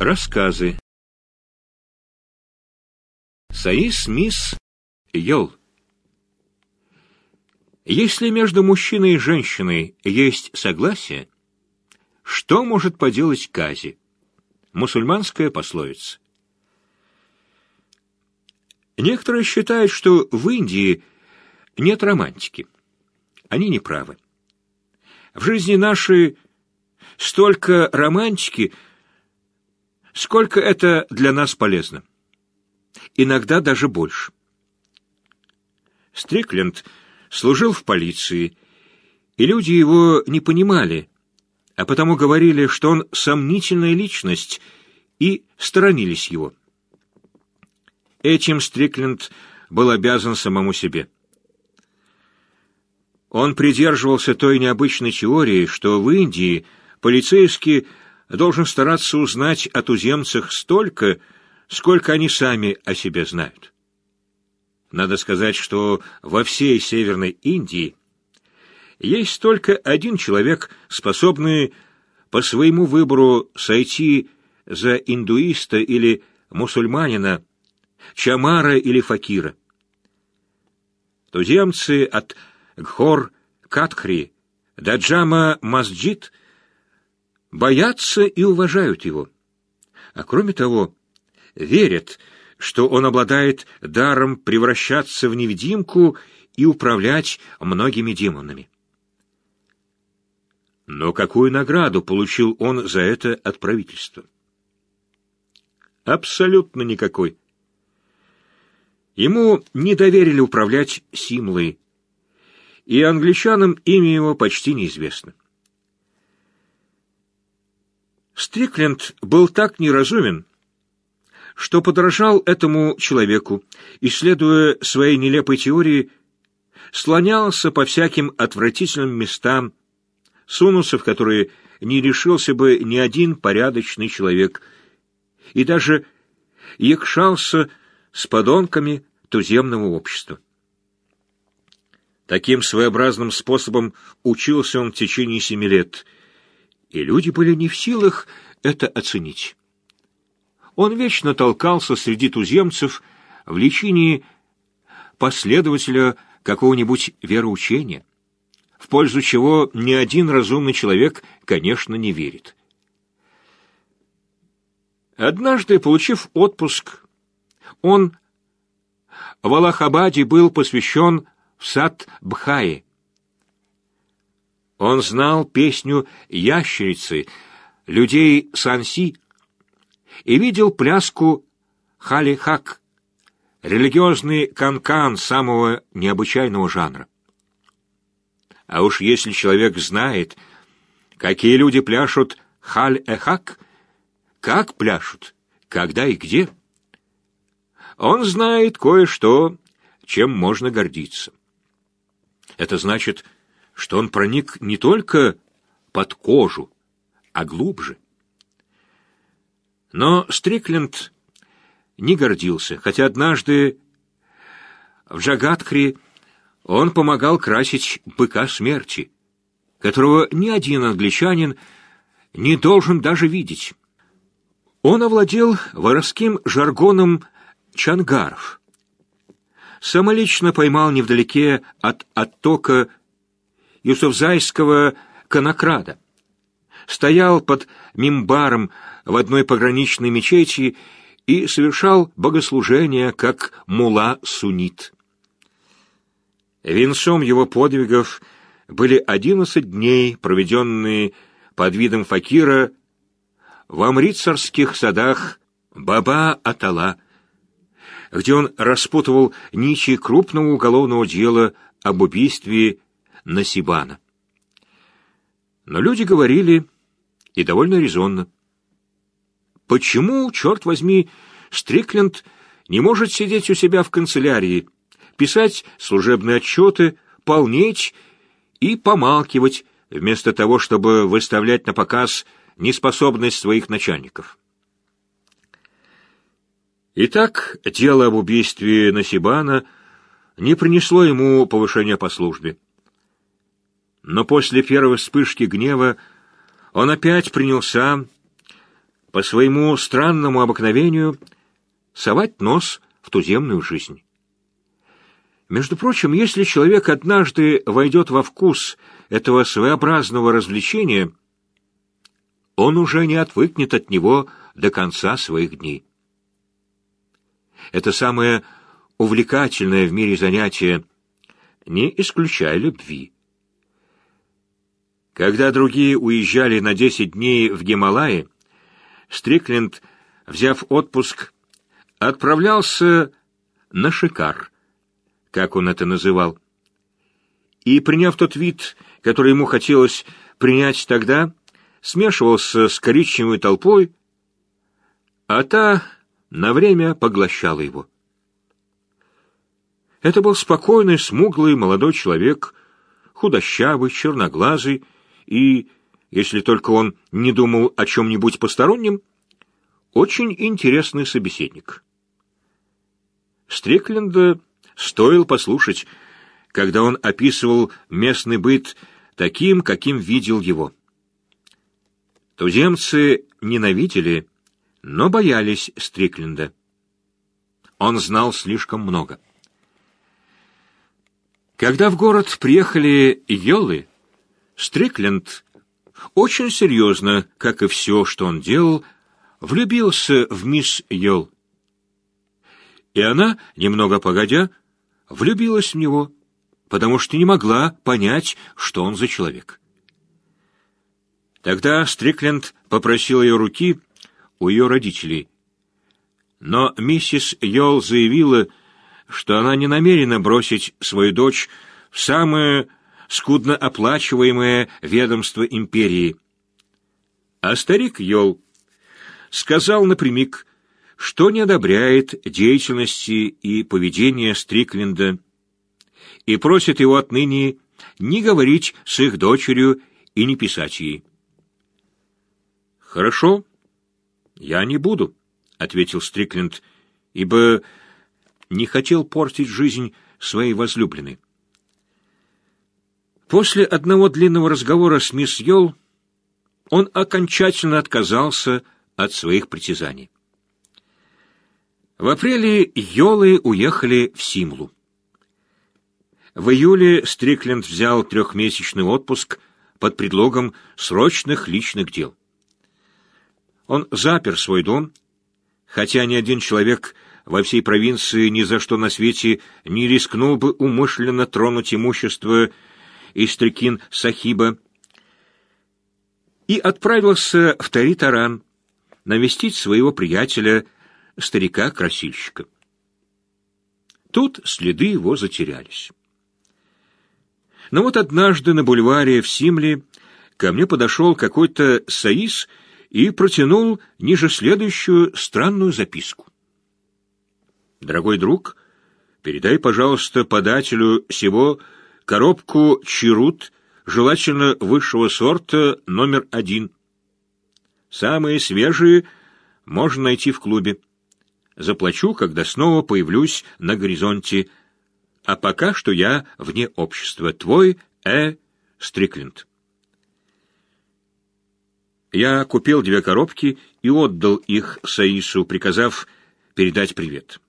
Рассказы. Саис мисс Йол. Если между мужчиной и женщиной есть согласие, что может поделать Кази? Мусульманская пословица. Некоторые считают, что в Индии нет романтики. Они не правы. В жизни нашей столько романтики — Сколько это для нас полезно? Иногда даже больше. Стрикленд служил в полиции, и люди его не понимали, а потому говорили, что он сомнительная личность, и сторонились его. Этим Стрикленд был обязан самому себе. Он придерживался той необычной теории, что в Индии полицейские – должен стараться узнать о туземцах столько, сколько они сами о себе знают. Надо сказать, что во всей Северной Индии есть только один человек, способный по своему выбору сойти за индуиста или мусульманина, чамара или факира. Туземцы от Гхор Катхри до Джама Масджид боятся и уважают его. А кроме того, верят, что он обладает даром превращаться в невидимку и управлять многими демонами. Но какую награду получил он за это от правительства? Абсолютно никакой. Ему не доверили управлять Симлой, и англичанам имя его почти неизвестно. Стрикленд был так неразумен, что подражал этому человеку, и, следуя своей нелепой теории, слонялся по всяким отвратительным местам, сунулся в которые не решился бы ни один порядочный человек, и даже якшался с подонками туземного общества. Таким своеобразным способом учился он в течение семи лет — и люди были не в силах это оценить. Он вечно толкался среди туземцев в личине последователя какого-нибудь вероучения, в пользу чего ни один разумный человек, конечно, не верит. Однажды, получив отпуск, он в Аллахабаде был посвящен в сад Бхаи, он знал песню «Ящерицы», людей Санси, и видел пляску Хали-Хак, религиозный канкан самого необычайного жанра. А уж если человек знает, какие люди пляшут Халь-Эхак, как пляшут, когда и где, он знает кое-что, чем можно гордиться. Это значит, что он проник не только под кожу, а глубже. Но Стрикленд не гордился, хотя однажды в Джагатхре он помогал красить быка смерти, которого ни один англичанин не должен даже видеть. Он овладел воровским жаргоном чангаров. Самолично поймал невдалеке от оттока Юсуфзайского конокрада. Стоял под мимбаром в одной пограничной мечети и совершал богослужение как мула-суннит. Венцом его подвигов были одиннадцать дней, проведенные под видом факира в амрицарских садах Баба-Атала, где он распутывал ничи крупного уголовного дела об убийстве Насибана. Но люди говорили, и довольно резонно. Почему, черт возьми, Стрикленд не может сидеть у себя в канцелярии, писать служебные отчеты, полнеть и помалкивать, вместо того, чтобы выставлять на показ неспособность своих начальников? Итак, дело об убийстве Насибана не принесло ему повышения по службе. Но после первой вспышки гнева он опять принялся по своему странному обыкновению совать нос в туземную жизнь. Между прочим, если человек однажды войдет во вкус этого своеобразного развлечения, он уже не отвыкнет от него до конца своих дней. Это самое увлекательное в мире занятие, не исключая любви. Когда другие уезжали на десять дней в Гималаи, Стрикленд, взяв отпуск, отправлялся на шикар, как он это называл. И, приняв тот вид, который ему хотелось принять тогда, смешивался с коричневой толпой, а та на время поглощала его. Это был спокойный, смуглый молодой человек, худощавый, черноглазый и, если только он не думал о чем-нибудь постороннем, очень интересный собеседник. Стрикленда стоил послушать, когда он описывал местный быт таким, каким видел его. Туземцы ненавидели, но боялись Стрикленда. Он знал слишком много. Когда в город приехали Йолы, Стрикленд очень серьезно, как и все, что он делал, влюбился в мисс Йол. И она, немного погодя, влюбилась в него, потому что не могла понять, что он за человек. Тогда Стрикленд попросил ее руки у ее родителей. Но миссис Йол заявила, что она не намерена бросить свою дочь в самое скудно оплачиваемое ведомство империи. А старик Йол сказал напрямик, что не одобряет деятельности и поведения Стрикленда и просит его отныне не говорить с их дочерью и не писать ей. «Хорошо, я не буду», — ответил Стрикленд, ибо не хотел портить жизнь своей возлюбленной. После одного длинного разговора с мисс Йол он окончательно отказался от своих притязаний. В апреле Йолы уехали в Симлу. В июле Стрикленд взял трехмесячный отпуск под предлогом срочных личных дел. Он запер свой дом, хотя ни один человек во всей провинции ни за что на свете не рискнул бы умышленно тронуть имущество Истрикин Сахиба, и отправился в Таритаран навестить своего приятеля, старика-красильщика. Тут следы его затерялись. Но вот однажды на бульваре в Симле ко мне подошел какой-то саис и протянул ниже следующую странную записку. «Дорогой друг, передай, пожалуйста, подателю сего коробку чирут, желательно высшего сорта, номер один. Самые свежие можно найти в клубе. Заплачу, когда снова появлюсь на горизонте. А пока что я вне общества. Твой Э. Стрикленд. Я купил две коробки и отдал их Саису, приказав передать привет.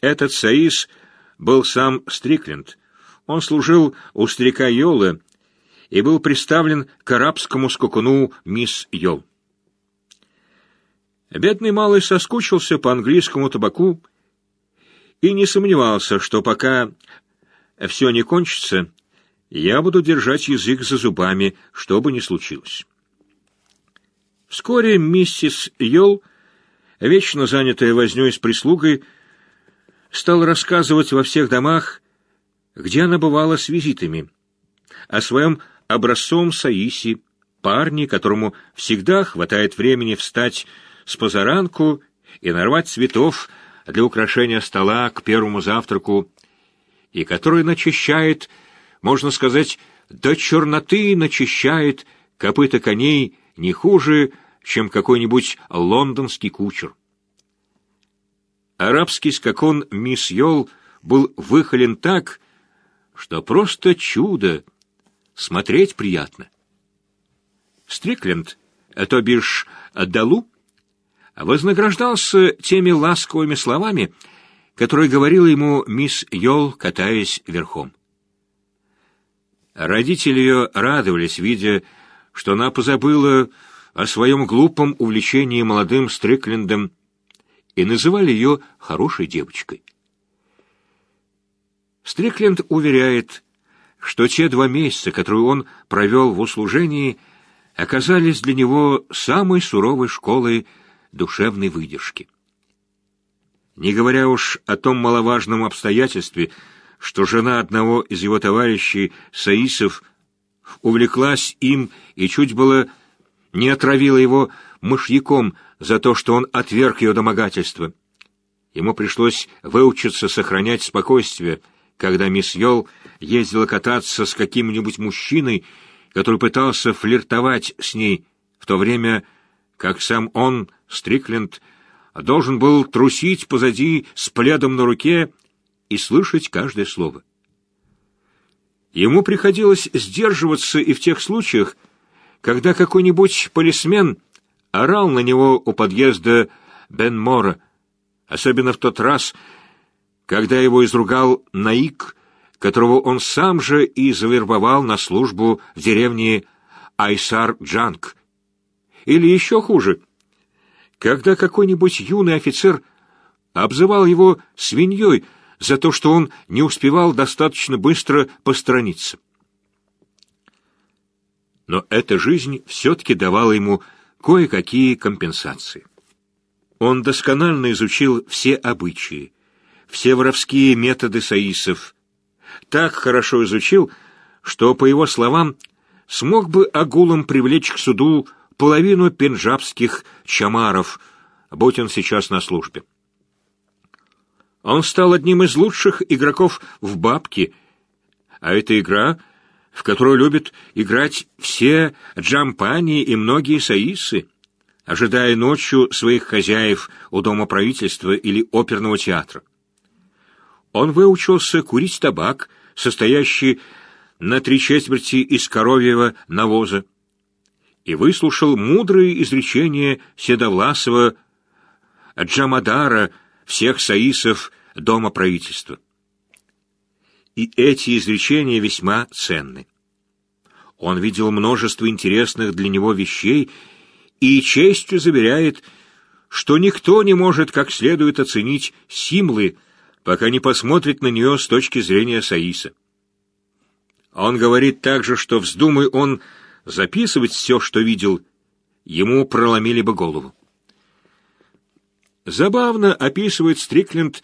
Этот Саис был сам Стрикленд, он служил у старика Йолы и был представлен к арабскому скакуну мисс Йол. Бедный малый соскучился по английскому табаку и не сомневался, что пока все не кончится, я буду держать язык за зубами, что бы ни случилось. Вскоре миссис Йол, вечно занятая вознёй с прислугой, стала рассказывать во всех домах где она бывала с визитами, о своем образцовом Саисе, парне, которому всегда хватает времени встать с позаранку и нарвать цветов для украшения стола к первому завтраку, и который начищает, можно сказать, до черноты начищает копыта коней не хуже, чем какой-нибудь лондонский кучер. Арабский скакон мисс Йол был выхолен так, что просто чудо, смотреть приятно. Стрикленд то бишь Далу, вознаграждался теми ласковыми словами, которые говорила ему мисс Йол, катаясь верхом. Родители ее радовались, видя, что она позабыла о своем глупом увлечении молодым Стриклендом и называли ее хорошей девочкой. Стрикленд уверяет, что те два месяца, которые он провел в услужении, оказались для него самой суровой школой душевной выдержки. Не говоря уж о том маловажном обстоятельстве, что жена одного из его товарищей, Саисов, увлеклась им и чуть было не отравила его мышьяком за то, что он отверг ее домогательство. Ему пришлось выучиться сохранять спокойствие, когда мисс Йол ездила кататься с каким-нибудь мужчиной, который пытался флиртовать с ней, в то время как сам он, Стрикленд, должен был трусить позади с пледом на руке и слышать каждое слово. Ему приходилось сдерживаться и в тех случаях, когда какой-нибудь полисмен орал на него у подъезда Бенмора, особенно в тот раз, когда его изругал Наик, которого он сам же и завербовал на службу в деревне Айсар-Джанг. Или еще хуже, когда какой-нибудь юный офицер обзывал его свиньей за то, что он не успевал достаточно быстро постраниться но эта жизнь все-таки давала ему кое-какие компенсации. Он досконально изучил все обычаи, все воровские методы саисов, так хорошо изучил, что, по его словам, смог бы агулом привлечь к суду половину пенджабских чамаров, будь он сейчас на службе. Он стал одним из лучших игроков в бабки, а эта игра — в которую любят играть все джампани и многие саисы, ожидая ночью своих хозяев у Дома правительства или оперного театра. Он выучился курить табак, состоящий на три четверти из коровьего навоза, и выслушал мудрые изречения Седовласова Джамадара всех саисов Дома правительства и эти изречения весьма ценны. Он видел множество интересных для него вещей и честью заверяет, что никто не может как следует оценить Симлы, пока не посмотрит на нее с точки зрения Саиса. Он говорит также, что вздумай он записывать все, что видел, ему проломили бы голову. Забавно описывает Стрикленд,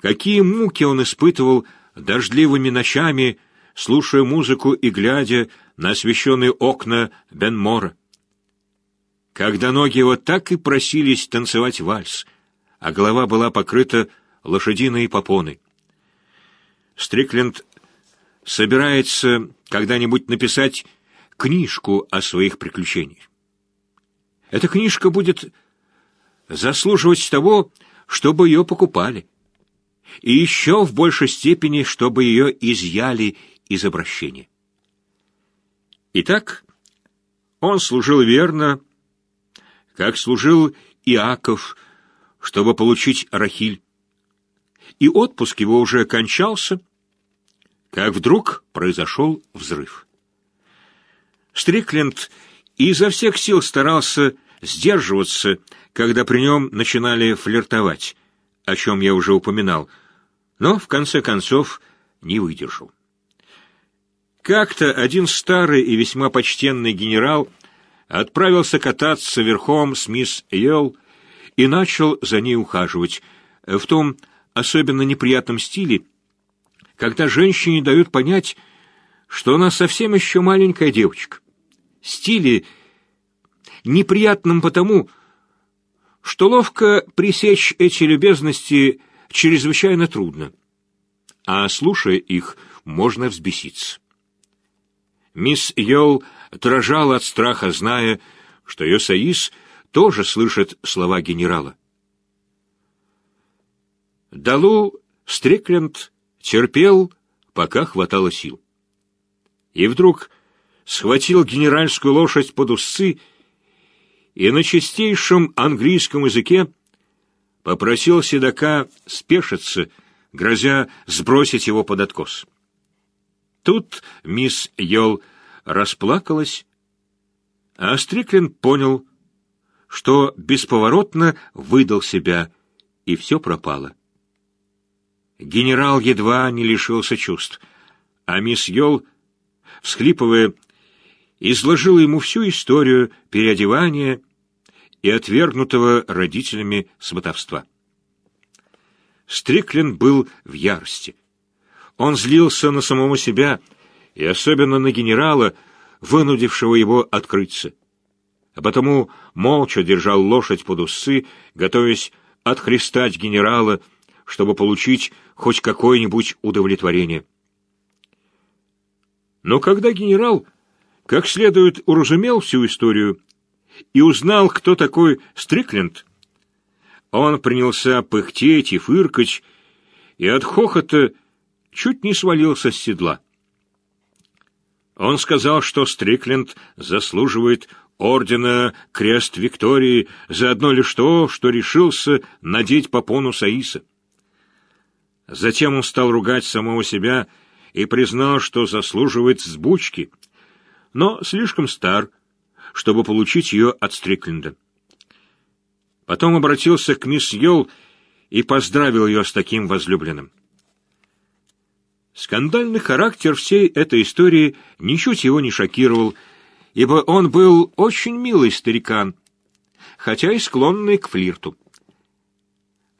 какие муки он испытывал, дождливыми ночами, слушая музыку и глядя на освещенные окна Бенмора. Когда ноги его так и просились танцевать вальс, а голова была покрыта лошадиной попоной. Стрикленд собирается когда-нибудь написать книжку о своих приключениях. Эта книжка будет заслуживать того, чтобы ее покупали и еще в большей степени, чтобы ее изъяли из обращения. Итак, он служил верно, как служил Иаков, чтобы получить Рахиль. И отпуск его уже кончался, как вдруг произошел взрыв. Стрикленд изо всех сил старался сдерживаться, когда при нем начинали флиртовать, о чем я уже упоминал, но, в конце концов, не выдержал. Как-то один старый и весьма почтенный генерал отправился кататься верхом с мисс Йелл и начал за ней ухаживать в том особенно неприятном стиле, когда женщине дают понять, что она совсем еще маленькая девочка. Стиле неприятном потому, что ловко пресечь эти любезности чрезвычайно трудно, а слушая их, можно взбеситься. Мисс Йол дрожала от страха, зная, что ее Саис тоже слышит слова генерала. Далу Стрикленд терпел, пока хватало сил. И вдруг схватил генеральскую лошадь под усы и на чистейшем английском языке попросил седока спешиться, грозя сбросить его под откос. Тут мисс Йол расплакалась, а Стриклин понял, что бесповоротно выдал себя, и все пропало. Генерал едва не лишился чувств, а мисс Йол, всхлипывая, изложила ему всю историю переодевания и отвергнутого родителями сватовства. Стриклин был в ярости. Он злился на самого себя и особенно на генерала, вынудившего его открыться. А потому молча держал лошадь под усы, готовясь отхристать генерала, чтобы получить хоть какое-нибудь удовлетворение. Но когда генерал как следует уразумел всю историю и узнал, кто такой Стрикленд, он принялся пыхтеть и фыркать, и от хохота чуть не свалился с седла. Он сказал, что Стрикленд заслуживает ордена Крест Виктории за одно лишь то, что решился надеть попону Саиса. Затем он стал ругать самого себя и признал, что заслуживает сбучки, но слишком стар, чтобы получить ее от Стрикленда. Потом обратился к мисс Йол и поздравил ее с таким возлюбленным. Скандальный характер всей этой истории ничуть его не шокировал, ибо он был очень милый старикан, хотя и склонный к флирту.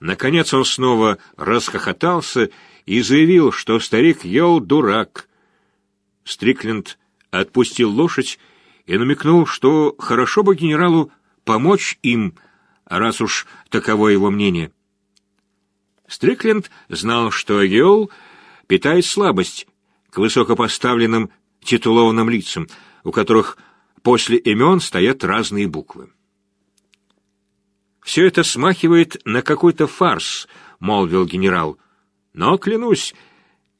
Наконец он снова расхохотался и заявил, что старик Йол дурак. Стрикленд отпустил лошадь и намекнул, что хорошо бы генералу помочь им, раз уж таково его мнение. Стрикленд знал, что Йол питает слабость к высокопоставленным титулованным лицам, у которых после имен стоят разные буквы. «Все это смахивает на какой-то фарс», — молвил генерал. «Но, клянусь,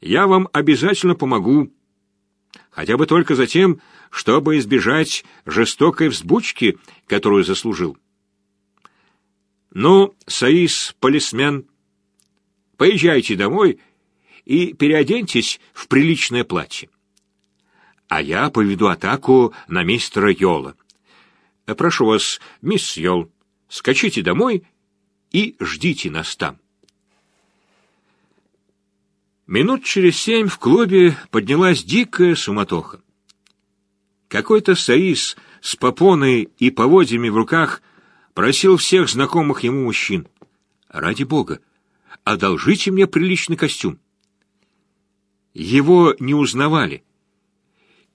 я вам обязательно помогу, хотя бы только за тем, чтобы избежать жестокой взбучки, которую заслужил. Ну, Саис, полисмен, поезжайте домой и переоденьтесь в приличное платье. А я поведу атаку на мистера Йола. Прошу вас, мисс Йол, скачите домой и ждите нас там. Минут через семь в клубе поднялась дикая суматоха. Какой-то Саис с попоной и поводьями в руках просил всех знакомых ему мужчин. «Ради бога, одолжите мне приличный костюм». Его не узнавали.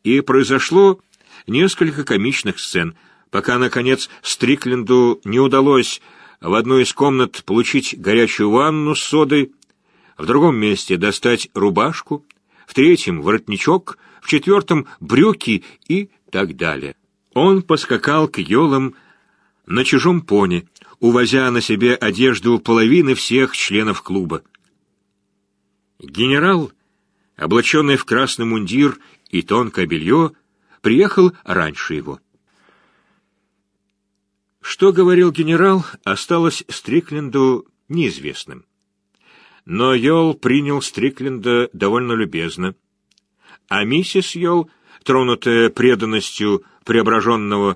И произошло несколько комичных сцен, пока, наконец, Стрикленду не удалось в одной из комнат получить горячую ванну с содой, в другом месте достать рубашку, в третьем — воротничок, в четвертом — брюки и так далее. Он поскакал к елам на чужом пони, увозя на себе одежду половины всех членов клуба. Генерал, облаченный в красный мундир и тонкое белье, приехал раньше его. Что говорил генерал, осталось Стрикленду неизвестным. Но Йол принял Стрикленда довольно любезно, а миссис Йол, тронутая преданностью преображенного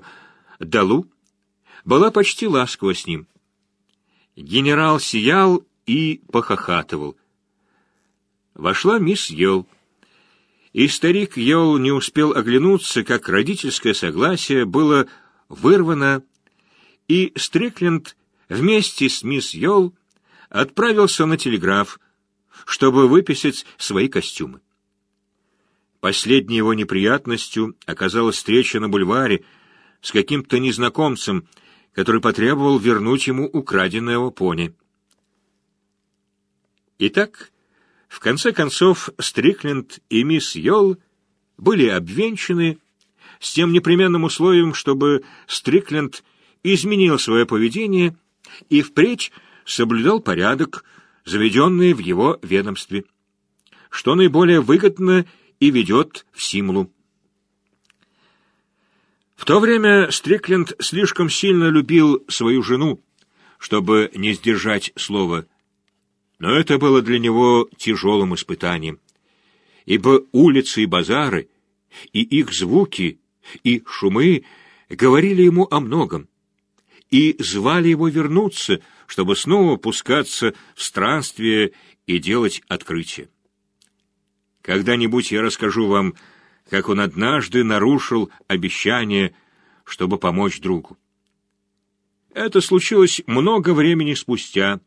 Далу, была почти ласкова с ним. Генерал сиял и похохатывал. Вошла мисс Йол. И старик Йол не успел оглянуться, как родительское согласие было вырвано, и Стрикленд вместе с мисс Йол отправился на телеграф, чтобы выписать свои костюмы. Последней его неприятностью оказалась встреча на бульваре с каким-то незнакомцем, который потребовал вернуть ему украденного пони. Итак, в конце концов, Стрикленд и мисс Йолл были обвенчаны с тем непременным условием, чтобы Стрикленд изменил свое поведение и впредь соблюдал порядок, заведенный в его ведомстве, что наиболее выгодно и ведет в Симлу. В то время Стрикленд слишком сильно любил свою жену, чтобы не сдержать слова. Но это было для него тяжелым испытанием, ибо улицы и базары, и их звуки, и шумы говорили ему о многом, и звали его вернуться, чтобы снова пускаться в странствие и делать открытие. Когда-нибудь я расскажу вам, как он однажды нарушил обещание, чтобы помочь другу. Это случилось много времени спустя,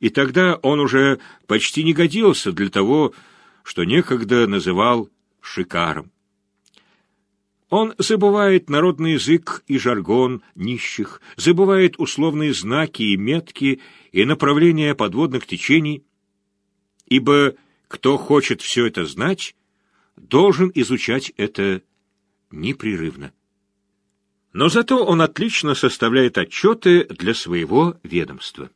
и тогда он уже почти не годился для того, что некогда называл шикаром. Он забывает народный язык и жаргон нищих, забывает условные знаки и метки и направления подводных течений, ибо кто хочет все это знать, должен изучать это непрерывно. Но зато он отлично составляет отчеты для своего ведомства.